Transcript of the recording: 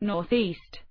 northeast.